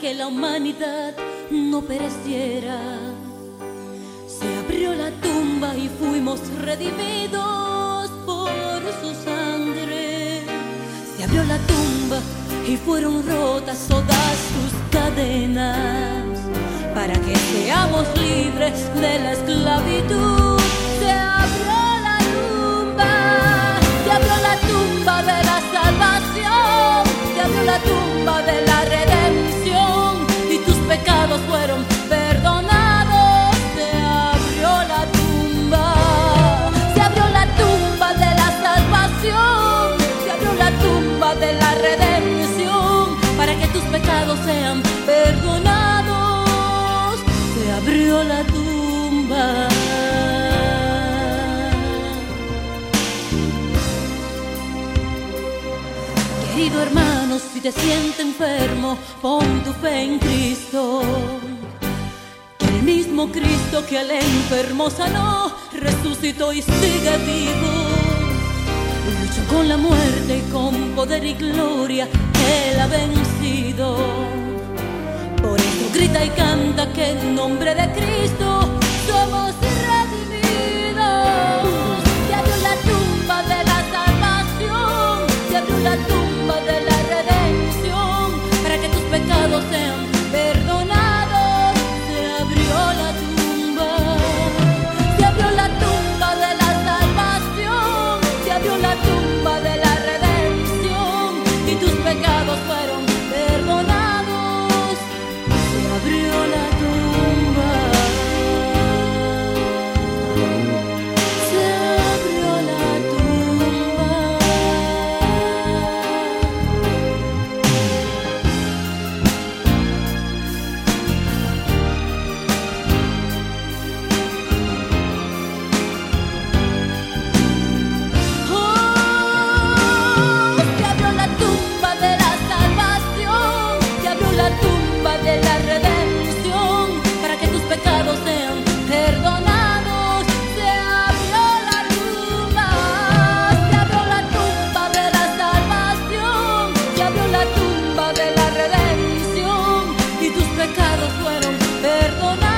que la humanidad no pereciera. Se abrió la tumba y fuimos redimidos por su sangre. Se abrió la tumba y fueron rotas todas sus cadenas para que seamos libres de Querido hermano, si te sientes enfermo, pon tu fe en Cristo. Que el mismo Cristo que al enfermo sanó, resucitó y sigue vivo. Luchó con la muerte y con poder y gloria, Él ha vencido. Por eso grita y canta que en nombre de Cristo la tumba de la redención para que tus pecados sean perdonados. Se abrió la tumba, se abrió la tumba de la salvación, se abrió la tumba. pecados fueron perdonados.